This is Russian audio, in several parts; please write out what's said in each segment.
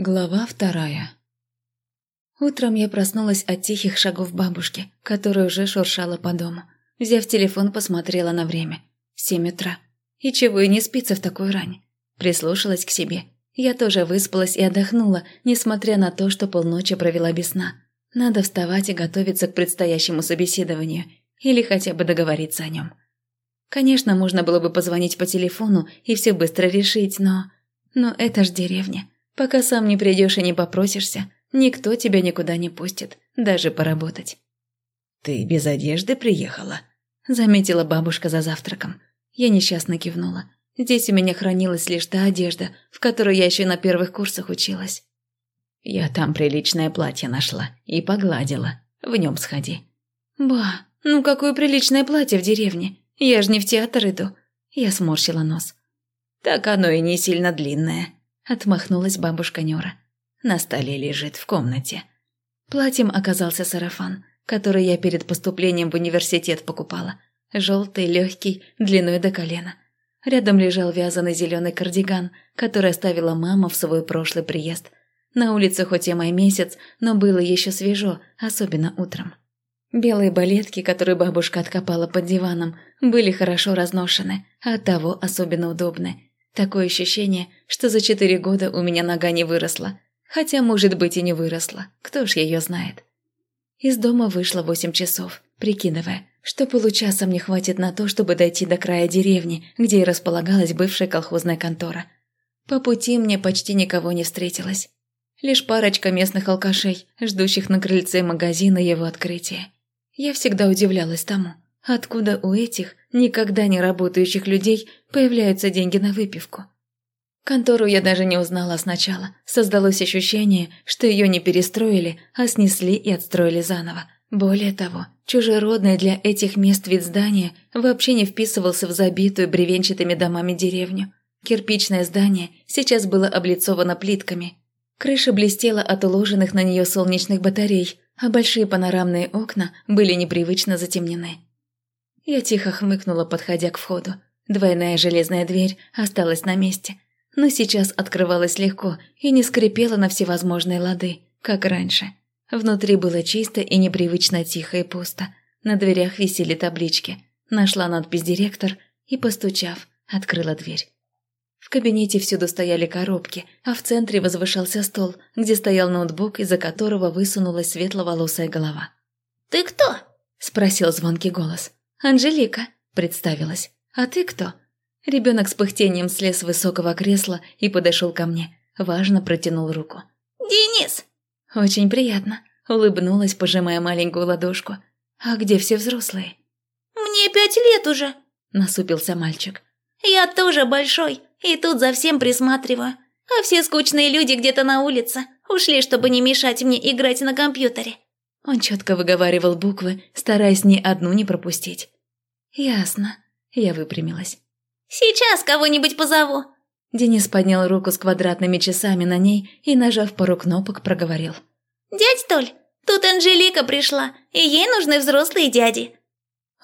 Глава вторая Утром я проснулась от тихих шагов бабушки, которая уже шуршала по дому. Взяв телефон, посмотрела на время. Семь утра. И чего и не спится в такую рань. Прислушалась к себе. Я тоже выспалась и отдохнула, несмотря на то, что полночи провела без сна. Надо вставать и готовиться к предстоящему собеседованию. Или хотя бы договориться о нем. Конечно, можно было бы позвонить по телефону и все быстро решить, но... Но это ж деревня. Пока сам не придешь и не попросишься, никто тебя никуда не пустит, даже поработать. «Ты без одежды приехала?» – заметила бабушка за завтраком. Я несчастно кивнула. Здесь у меня хранилась лишь та одежда, в которой я еще на первых курсах училась. «Я там приличное платье нашла и погладила. В нем сходи». «Ба, ну какое приличное платье в деревне? Я же не в театр иду». Я сморщила нос. «Так оно и не сильно длинное», Отмахнулась бабушка Нюра. На столе лежит в комнате. Платьем оказался сарафан, который я перед поступлением в университет покупала. Желтый, легкий, длиной до колена. Рядом лежал вязаный зеленый кардиган, который оставила мама в свой прошлый приезд. На улице хоть и май месяц, но было еще свежо, особенно утром. Белые балетки, которые бабушка откопала под диваном, были хорошо разношены, а оттого особенно удобны – Такое ощущение, что за четыре года у меня нога не выросла. Хотя, может быть, и не выросла. Кто ж ее знает. Из дома вышла восемь часов, прикидывая, что получаса мне хватит на то, чтобы дойти до края деревни, где и располагалась бывшая колхозная контора. По пути мне почти никого не встретилось. Лишь парочка местных алкашей, ждущих на крыльце магазина его открытия. Я всегда удивлялась тому, Откуда у этих, никогда не работающих людей, появляются деньги на выпивку? Контору я даже не узнала сначала. Создалось ощущение, что ее не перестроили, а снесли и отстроили заново. Более того, чужеродный для этих мест вид здания вообще не вписывался в забитую бревенчатыми домами деревню. Кирпичное здание сейчас было облицовано плитками. Крыша блестела от уложенных на нее солнечных батарей, а большие панорамные окна были непривычно затемнены. Я тихо хмыкнула, подходя к входу. Двойная железная дверь осталась на месте, но сейчас открывалась легко и не скрипела на всевозможные лады, как раньше. Внутри было чисто и непривычно тихо и пусто. На дверях висели таблички. Нашла надпись «Директор» и, постучав, открыла дверь. В кабинете всюду стояли коробки, а в центре возвышался стол, где стоял ноутбук, из-за которого высунулась светловолосая голова. «Ты кто?» – спросил звонкий голос. «Анжелика», – представилась. «А ты кто?» Ребенок с пыхтением слез с высокого кресла и подошел ко мне. Важно протянул руку. «Денис!» «Очень приятно», – улыбнулась, пожимая маленькую ладошку. «А где все взрослые?» «Мне пять лет уже», – насупился мальчик. «Я тоже большой, и тут за всем присматриваю. А все скучные люди где-то на улице ушли, чтобы не мешать мне играть на компьютере». Он четко выговаривал буквы, стараясь ни одну не пропустить. «Ясно». Я выпрямилась. «Сейчас кого-нибудь позову». Денис поднял руку с квадратными часами на ней и, нажав пару кнопок, проговорил. «Дядь Толь, тут Анжелика пришла, и ей нужны взрослые дяди».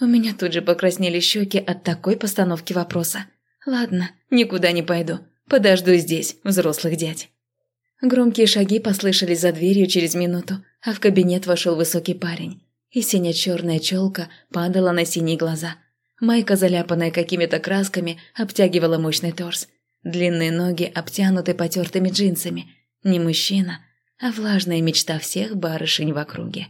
У меня тут же покраснели щеки от такой постановки вопроса. «Ладно, никуда не пойду. Подожду здесь, взрослых дядь». Громкие шаги послышались за дверью через минуту, а в кабинет вошел высокий парень. И сине-черная челка падала на синие глаза. Майка, заляпанная какими-то красками, обтягивала мощный торс. Длинные ноги обтянуты потертыми джинсами. Не мужчина, а влажная мечта всех барышень в округе.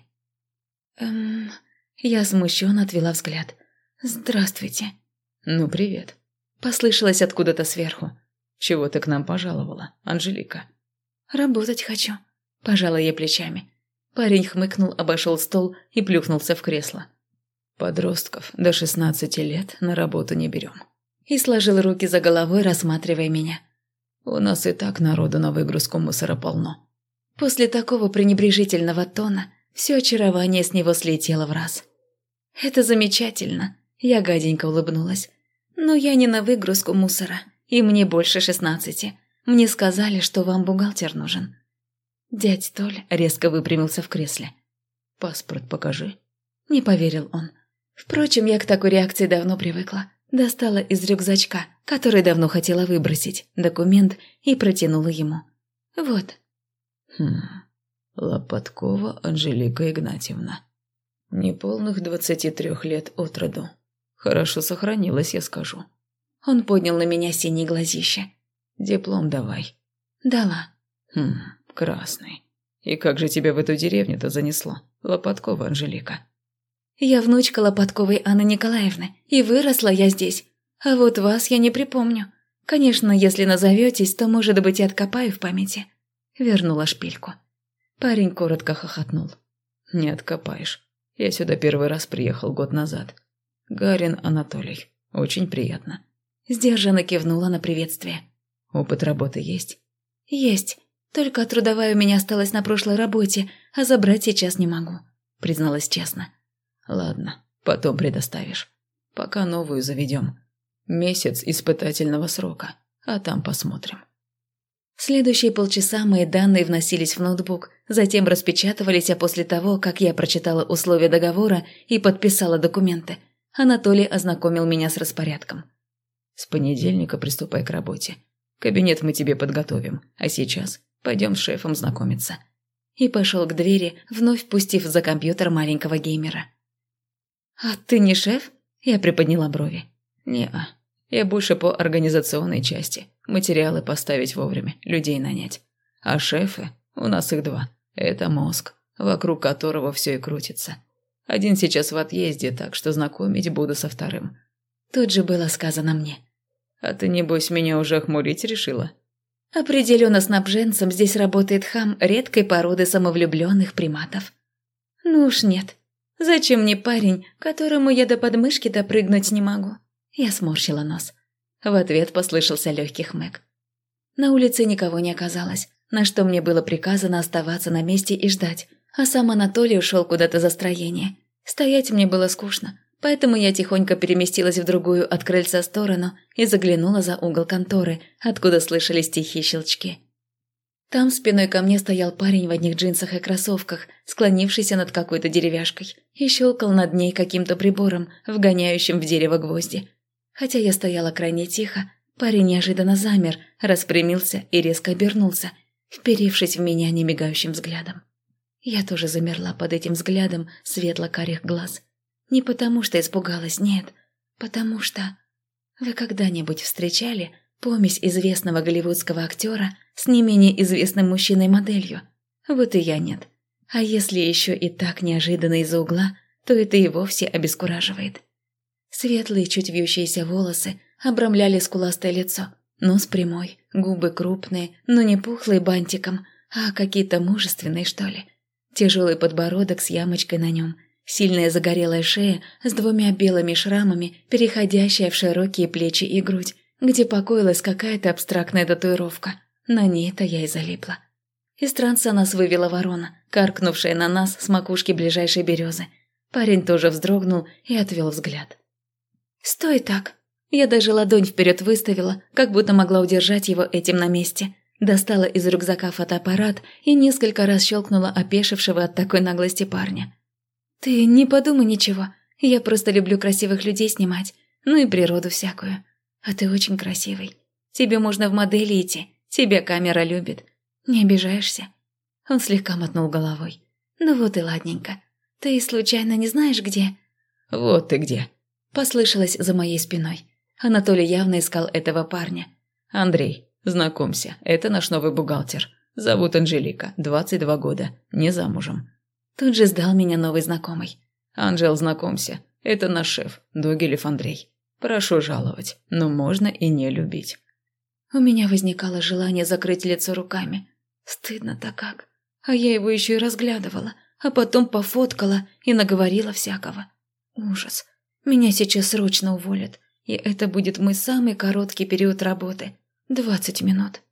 Эм... Я смущенно отвела взгляд. «Здравствуйте». «Ну, привет». Послышалось откуда-то сверху. «Чего ты к нам пожаловала, Анжелика?» «Работать хочу», – пожала я плечами. Парень хмыкнул, обошел стол и плюхнулся в кресло. «Подростков до шестнадцати лет на работу не берем». И сложил руки за головой, рассматривая меня. «У нас и так народу на выгрузку мусора полно». После такого пренебрежительного тона все очарование с него слетело в раз. «Это замечательно», – я гаденько улыбнулась. «Но я не на выгрузку мусора, и мне больше шестнадцати. Мне сказали, что вам бухгалтер нужен». Дядь Толь резко выпрямился в кресле. «Паспорт покажи». Не поверил он. Впрочем, я к такой реакции давно привыкла. Достала из рюкзачка, который давно хотела выбросить, документ и протянула ему. «Вот». Хм, Лопаткова Анжелика Игнатьевна. Неполных двадцати трех лет от роду. Хорошо сохранилась, я скажу. Он поднял на меня синие глазища. Диплом давай. Дала. Хм, красный. И как же тебя в эту деревню-то занесло, Лопаткова Анжелика? Я внучка Лопатковой Анны Николаевны, и выросла я здесь. А вот вас я не припомню. Конечно, если назоветесь, то, может быть, и откопаю в памяти. Вернула шпильку. Парень коротко хохотнул. Не откопаешь. Я сюда первый раз приехал год назад. Гарин Анатолий. Очень приятно. Сдержанно кивнула на приветствие. Опыт работы есть? Есть. Только трудовая у меня осталась на прошлой работе, а забрать сейчас не могу. Призналась честно. Ладно, потом предоставишь. Пока новую заведем. Месяц испытательного срока, а там посмотрим. Следующие полчаса мои данные вносились в ноутбук, затем распечатывались, а после того, как я прочитала условия договора и подписала документы, Анатолий ознакомил меня с распорядком. «С понедельника приступай к работе. Кабинет мы тебе подготовим, а сейчас пойдем с шефом знакомиться». И пошел к двери, вновь пустив за компьютер маленького геймера. «А ты не шеф?» Я приподняла брови. «Не-а. Я больше по организационной части. Материалы поставить вовремя, людей нанять. А шефы, у нас их два. Это мозг, вокруг которого все и крутится. Один сейчас в отъезде, так что знакомить буду со вторым». Тут же было сказано мне. «А ты, небось, меня уже охмурить решила?» Определенно снабженцем здесь работает хам редкой породы самовлюбленных приматов. Ну уж нет. Зачем мне парень, которому я до подмышки допрыгнуть не могу? Я сморщила нос. В ответ послышался легкий хмык. На улице никого не оказалось, на что мне было приказано оставаться на месте и ждать, а сам Анатолий ушел куда-то за строение. Стоять мне было скучно, поэтому я тихонько переместилась в другую от крыльца сторону и заглянула за угол конторы, откуда слышались тихие щелчки. Там спиной ко мне стоял парень в одних джинсах и кроссовках, склонившийся над какой-то деревяшкой, и щелкал над ней каким-то прибором, вгоняющим в дерево гвозди. Хотя я стояла крайне тихо, парень неожиданно замер, распрямился и резко обернулся, вперившись в меня немигающим взглядом. Я тоже замерла под этим взглядом светло-карих глаз. Не потому что испугалась, нет, потому что... Вы когда-нибудь встречали помесь известного голливудского актера с не менее известным мужчиной-моделью? Вот и я нет. А если еще и так неожиданно из-за угла, то это и вовсе обескураживает. Светлые, чуть вьющиеся волосы обрамляли скуластое лицо. Нос прямой, губы крупные, но не пухлые бантиком, а какие-то мужественные, что ли. Тяжелый подбородок с ямочкой на нем, сильная загорелая шея с двумя белыми шрамами, переходящая в широкие плечи и грудь, где покоилась какая-то абстрактная татуировка. На ней-то я и залипла. Из транса нас вывела ворона, каркнувшая на нас с макушки ближайшей березы. Парень тоже вздрогнул и отвел взгляд. «Стой так!» Я даже ладонь вперед выставила, как будто могла удержать его этим на месте. Достала из рюкзака фотоаппарат и несколько раз щелкнула опешившего от такой наглости парня. «Ты не подумай ничего. Я просто люблю красивых людей снимать. Ну и природу всякую. А ты очень красивый. Тебе можно в модели идти. Тебя камера любит. Не обижаешься?» Он слегка мотнул головой. «Ну вот и ладненько. Ты случайно не знаешь, где?» «Вот ты где», Послышалось за моей спиной. Анатолий явно искал этого парня. «Андрей, знакомься, это наш новый бухгалтер. Зовут Анжелика, 22 года, не замужем». Тут же сдал меня новый знакомый. «Анжел, знакомься, это наш шеф, Догилев Андрей. Прошу жаловать, но можно и не любить». У меня возникало желание закрыть лицо руками. Стыдно-то как. А я его еще и разглядывала, а потом пофоткала и наговорила всякого. Ужас. Меня сейчас срочно уволят, и это будет мой самый короткий период работы. Двадцать минут.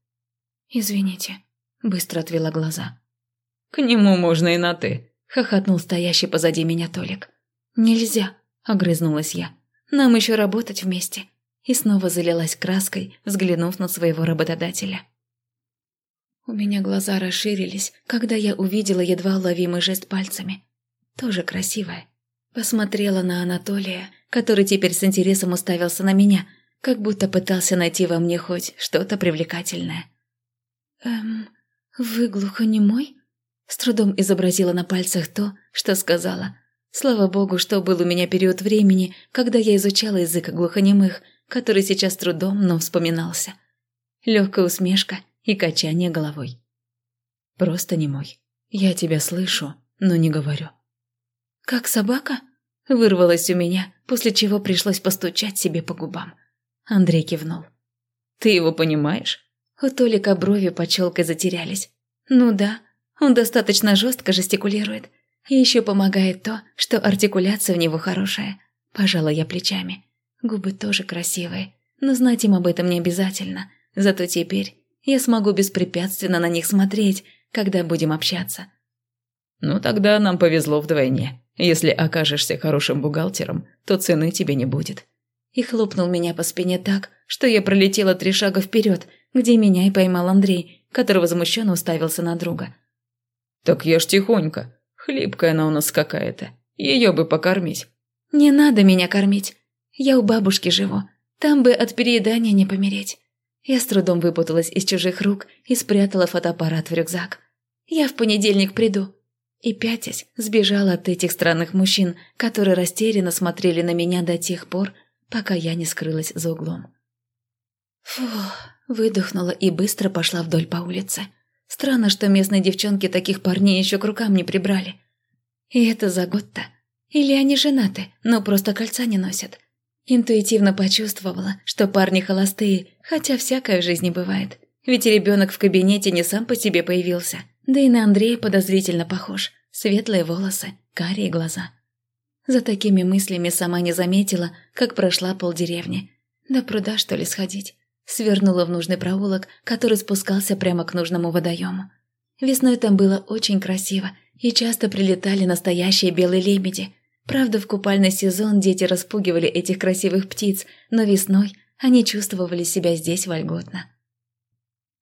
Извините. Быстро отвела глаза. К нему можно и на «ты», — хохотнул стоящий позади меня Толик. «Нельзя», — огрызнулась я. «Нам еще работать вместе». И снова залилась краской, взглянув на своего работодателя. У меня глаза расширились, когда я увидела едва уловимый жест пальцами. Тоже красивая, Посмотрела на Анатолия, который теперь с интересом уставился на меня, как будто пытался найти во мне хоть что-то привлекательное. «Эм, «Вы глухонемой?» С трудом изобразила на пальцах то, что сказала. Слава богу, что был у меня период времени, когда я изучала язык глухонемых, который сейчас трудом, но вспоминался. Легкая усмешка и качание головой. «Просто не мой. Я тебя слышу, но не говорю». «Как собака?» Вырвалось у меня, после чего пришлось постучать себе по губам. Андрей кивнул. «Ты его понимаешь?» У Толика брови под челкой затерялись. «Ну да, он достаточно жестко жестикулирует. И еще помогает то, что артикуляция у него хорошая. Пожала я плечами. Губы тоже красивые, но знать им об этом не обязательно. Зато теперь я смогу беспрепятственно на них смотреть, когда будем общаться. «Ну тогда нам повезло вдвойне. Если окажешься хорошим бухгалтером, то цены тебе не будет». И хлопнул меня по спине так, что я пролетела три шага вперед, где меня и поймал Андрей, который возмущенно уставился на друга. «Так ж тихонько. Хлипкая она у нас какая-то. Ее бы покормить». «Не надо меня кормить. Я у бабушки живу. Там бы от переедания не помереть». Я с трудом выпуталась из чужих рук и спрятала фотоаппарат в рюкзак. «Я в понедельник приду». И пятясь, сбежала от этих странных мужчин, которые растерянно смотрели на меня до тех пор, пока я не скрылась за углом. Фу, выдохнула и быстро пошла вдоль по улице. Странно, что местные девчонки таких парней еще к рукам не прибрали. И это за год-то. Или они женаты, но просто кольца не носят. Интуитивно почувствовала, что парни холостые, хотя всякое в жизни бывает. Ведь ребенок в кабинете не сам по себе появился. Да и на Андрея подозрительно похож. Светлые волосы, карие глаза. За такими мыслями сама не заметила, как прошла полдеревни. До пруда, что ли, сходить? Свернула в нужный проулок, который спускался прямо к нужному водоему. Весной там было очень красиво, и часто прилетали настоящие белые лебеди. Правда, в купальный сезон дети распугивали этих красивых птиц, но весной они чувствовали себя здесь вольготно.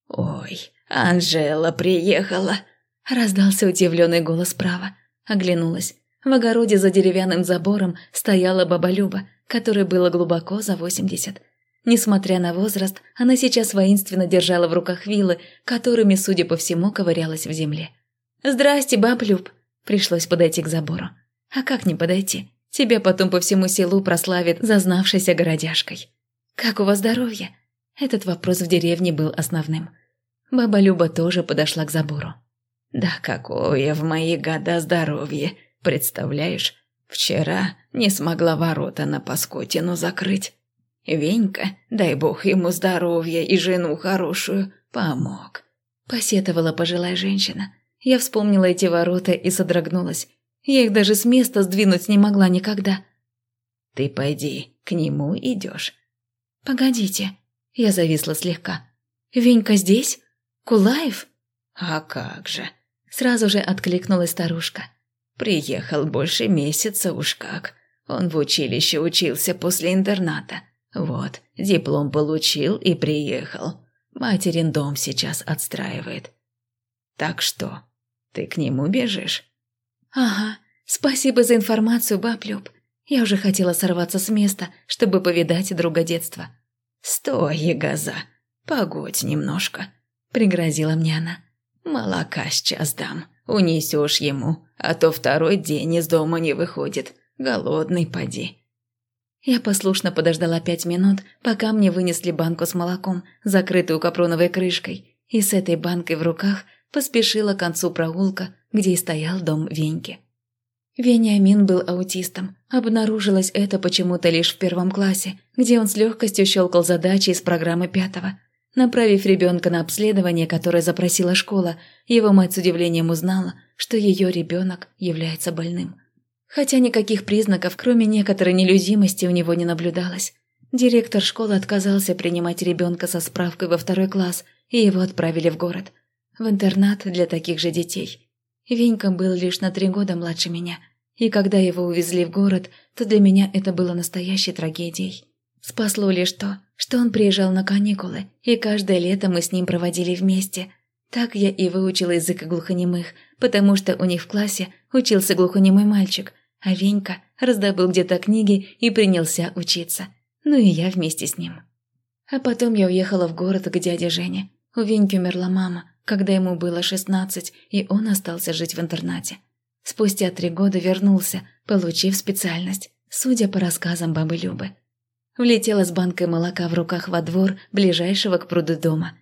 «Ой, Анжела приехала!» – раздался удивленный голос справа. Оглянулась. В огороде за деревянным забором стояла баба Люба, которой было глубоко за восемьдесят. Несмотря на возраст, она сейчас воинственно держала в руках вилы, которыми, судя по всему, ковырялась в земле. «Здрасте, баб Люб!» Пришлось подойти к забору. «А как не подойти? Тебя потом по всему селу прославит зазнавшейся городяшкой. Как у вас здоровье?» Этот вопрос в деревне был основным. Баба Люба тоже подошла к забору. «Да какое в мои года здоровье! Представляешь, вчера не смогла ворота на Паскотину закрыть. Венька, дай бог ему здоровья и жену хорошую, помог. Посетовала пожилая женщина. Я вспомнила эти ворота и содрогнулась. Я их даже с места сдвинуть не могла никогда. Ты пойди, к нему идешь. Погодите. Я зависла слегка. Венька здесь? Кулаев? А как же. Сразу же откликнулась старушка. Приехал больше месяца уж как. Он в училище учился после интерната. Вот, диплом получил и приехал. Материн дом сейчас отстраивает. Так что, ты к нему бежишь? Ага, спасибо за информацию, баб Люб. Я уже хотела сорваться с места, чтобы повидать друга детства. Стой, Ягоза, погодь немножко, пригрозила мне она. Молока сейчас дам, унесешь ему, а то второй день из дома не выходит. Голодный поди. Я послушно подождала пять минут, пока мне вынесли банку с молоком, закрытую капроновой крышкой, и с этой банкой в руках поспешила к концу проулка, где и стоял дом Веньки. Вениамин был аутистом. Обнаружилось это почему-то лишь в первом классе, где он с легкостью щелкал задачи из программы пятого. Направив ребенка на обследование, которое запросила школа, его мать с удивлением узнала, что ее ребенок является больным хотя никаких признаков, кроме некоторой нелюдимости, у него не наблюдалось. Директор школы отказался принимать ребенка со справкой во второй класс, и его отправили в город. В интернат для таких же детей. Венька был лишь на три года младше меня, и когда его увезли в город, то для меня это было настоящей трагедией. Спасло лишь то, что он приезжал на каникулы, и каждое лето мы с ним проводили вместе. Так я и выучила язык глухонемых, потому что у них в классе учился глухонемой мальчик, а Венька раздобыл где-то книги и принялся учиться. Ну и я вместе с ним. А потом я уехала в город к дяде Жене. У Веньки умерла мама, когда ему было шестнадцать, и он остался жить в интернате. Спустя три года вернулся, получив специальность, судя по рассказам бабы Любы. Влетела с банкой молока в руках во двор ближайшего к пруду дома.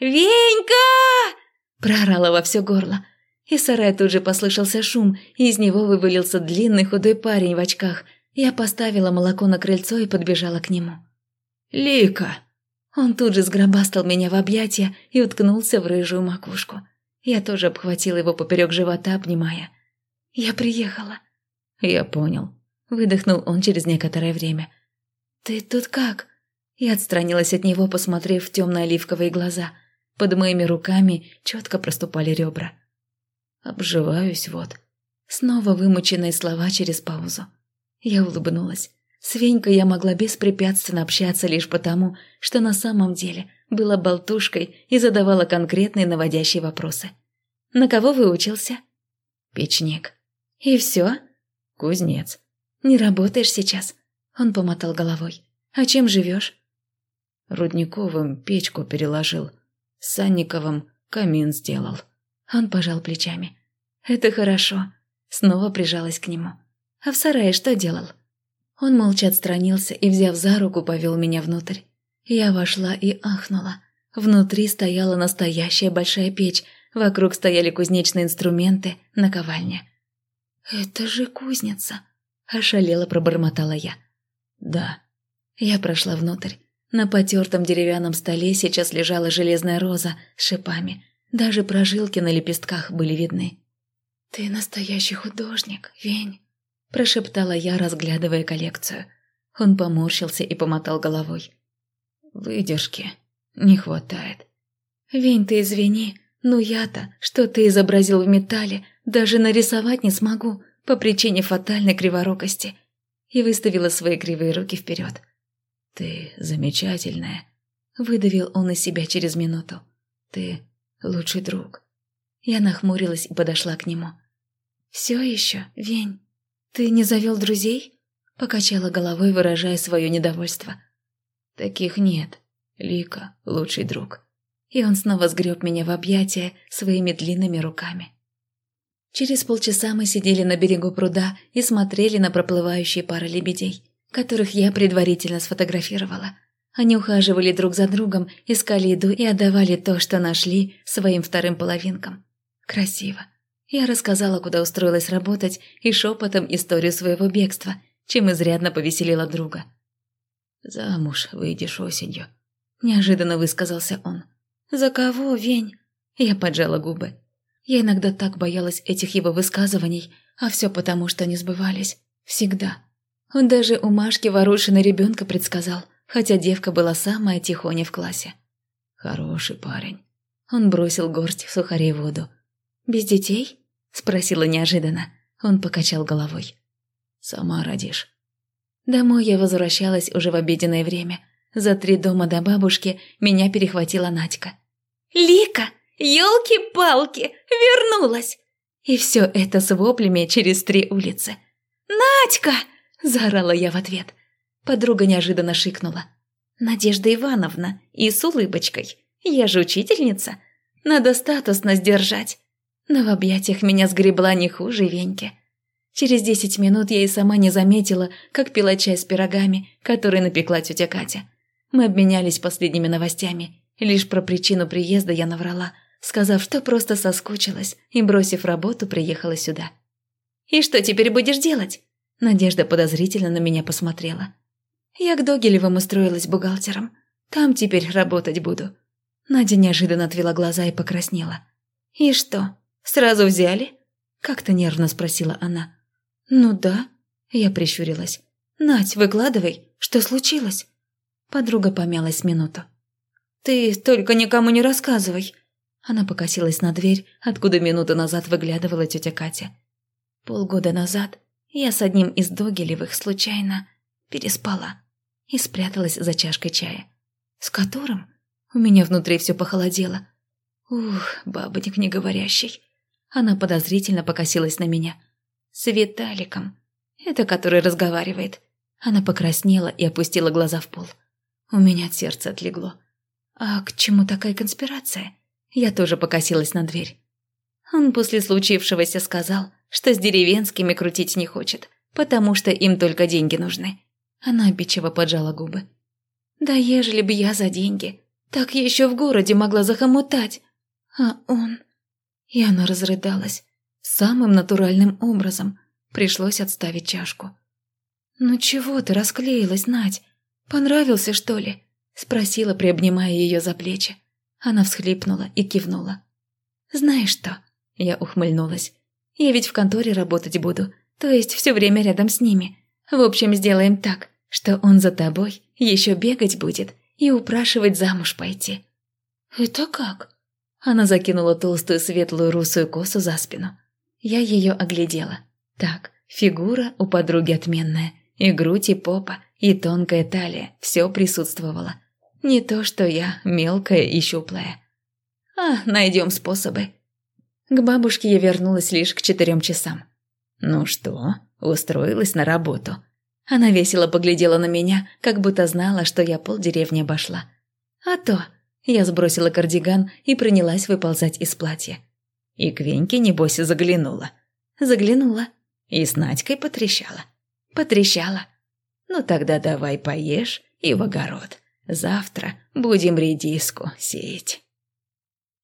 «Венька!» – проорала во все горло. Из сарая тут же послышался шум, и из него вывалился длинный худой парень в очках. Я поставила молоко на крыльцо и подбежала к нему. «Лика!» Он тут же сгробастал меня в объятия и уткнулся в рыжую макушку. Я тоже обхватила его поперек живота, обнимая. «Я приехала». «Я понял», – выдохнул он через некоторое время. «Ты тут как?» Я отстранилась от него, посмотрев в темные оливковые глаза. Под моими руками четко проступали ребра. «Обживаюсь вот». Снова вымученные слова через паузу. Я улыбнулась. С Венькой я могла беспрепятственно общаться лишь потому, что на самом деле была болтушкой и задавала конкретные наводящие вопросы. «На кого выучился?» «Печник». «И все?» «Кузнец». «Не работаешь сейчас?» Он помотал головой. «А чем живешь?» Рудниковым печку переложил. Санниковым камин сделал. Он пожал плечами. «Это хорошо». Снова прижалась к нему. «А в сарае что делал?» Он молча отстранился и, взяв за руку, повел меня внутрь. Я вошла и ахнула. Внутри стояла настоящая большая печь, вокруг стояли кузнечные инструменты, наковальня. «Это же кузница!» – ошалела пробормотала я. «Да». Я прошла внутрь. На потертом деревянном столе сейчас лежала железная роза с шипами. Даже прожилки на лепестках были видны. «Ты настоящий художник, Вень!» – прошептала я, разглядывая коллекцию. Он поморщился и помотал головой. «Выдержки не хватает». «Вень, ты извини, но я-то, что ты изобразил в металле, даже нарисовать не смогу по причине фатальной криворукости». И выставила свои кривые руки вперед. «Ты замечательная», – выдавил он из себя через минуту. «Ты лучший друг». Я нахмурилась и подошла к нему. «Все еще, Вень?» «Ты не завел друзей?» – покачала головой, выражая свое недовольство. «Таких нет. Лика – лучший друг». И он снова сгреб меня в объятия своими длинными руками. Через полчаса мы сидели на берегу пруда и смотрели на проплывающие пары лебедей, которых я предварительно сфотографировала. Они ухаживали друг за другом, искали еду и отдавали то, что нашли, своим вторым половинкам. Красиво. Я рассказала, куда устроилась работать, и шепотом историю своего бегства, чем изрядно повеселила друга. «Замуж выйдешь осенью», – неожиданно высказался он. «За кого, Вень?» Я поджала губы. Я иногда так боялась этих его высказываний, а все потому, что не сбывались. Всегда. Он даже у Машки Ворушиной ребенка предсказал, хотя девка была самая тихоня в классе. «Хороший парень». Он бросил горсть сухарей в воду. «Без детей?» – спросила неожиданно. Он покачал головой. «Сама родишь». Домой я возвращалась уже в обеденное время. За три дома до бабушки меня перехватила Надька. «Лика, елки-палки, вернулась!» И все это с воплями через три улицы. «Надька!» – заорала я в ответ. Подруга неожиданно шикнула. «Надежда Ивановна, и с улыбочкой. Я же учительница. Надо статусность держать но в объятиях меня сгребла не хуже Веньки. Через десять минут я и сама не заметила, как пила чай с пирогами, который напекла тетя Катя. Мы обменялись последними новостями. Лишь про причину приезда я наврала, сказав, что просто соскучилась и, бросив работу, приехала сюда. «И что теперь будешь делать?» Надежда подозрительно на меня посмотрела. «Я к Догилевым устроилась бухгалтером. Там теперь работать буду». Надя неожиданно отвела глаза и покраснела. «И что, Сразу взяли?» – как-то нервно спросила она. «Ну да», – я прищурилась. «Надь, выкладывай, что случилось?» Подруга помялась минуту. «Ты только никому не рассказывай!» Она покосилась на дверь, откуда минуту назад выглядывала тетя Катя. Полгода назад я с одним из Догилевых случайно переспала и спряталась за чашкой чая. С которым у меня внутри все похолодело. Ух, бабник неговорящий. Она подозрительно покосилась на меня. «С Виталиком. Это который разговаривает». Она покраснела и опустила глаза в пол. У меня от сердца отлегло. «А к чему такая конспирация? Я тоже покосилась на дверь. Он после случившегося сказал, что с деревенскими крутить не хочет, потому что им только деньги нужны. Она обидчиво поджала губы. «Да ежели бы я за деньги, так я еще в городе могла захомутать. А он...» И она разрыдалась. Самым натуральным образом. Пришлось отставить чашку. «Ну чего ты расклеилась, Надь? Понравился, что ли?» Спросила, приобнимая ее за плечи. Она всхлипнула и кивнула. «Знаешь что?» Я ухмыльнулась. «Я ведь в конторе работать буду, то есть все время рядом с ними. В общем, сделаем так, что он за тобой еще бегать будет и упрашивать замуж пойти». «Это как?» Она закинула толстую светлую русую косу за спину. Я ее оглядела. Так, фигура у подруги отменная. И грудь, и попа, и тонкая талия. Все присутствовало. Не то, что я мелкая и щуплая. А, найдем способы. К бабушке я вернулась лишь к четырем часам. «Ну что, устроилась на работу?» Она весело поглядела на меня, как будто знала, что я полдеревни обошла. «А то!» Я сбросила кардиган и принялась выползать из платья. И к Веньке, небось, заглянула. Заглянула. И с Надькой потрещала. Потрещала. Ну тогда давай поешь и в огород. Завтра будем редиску сеять.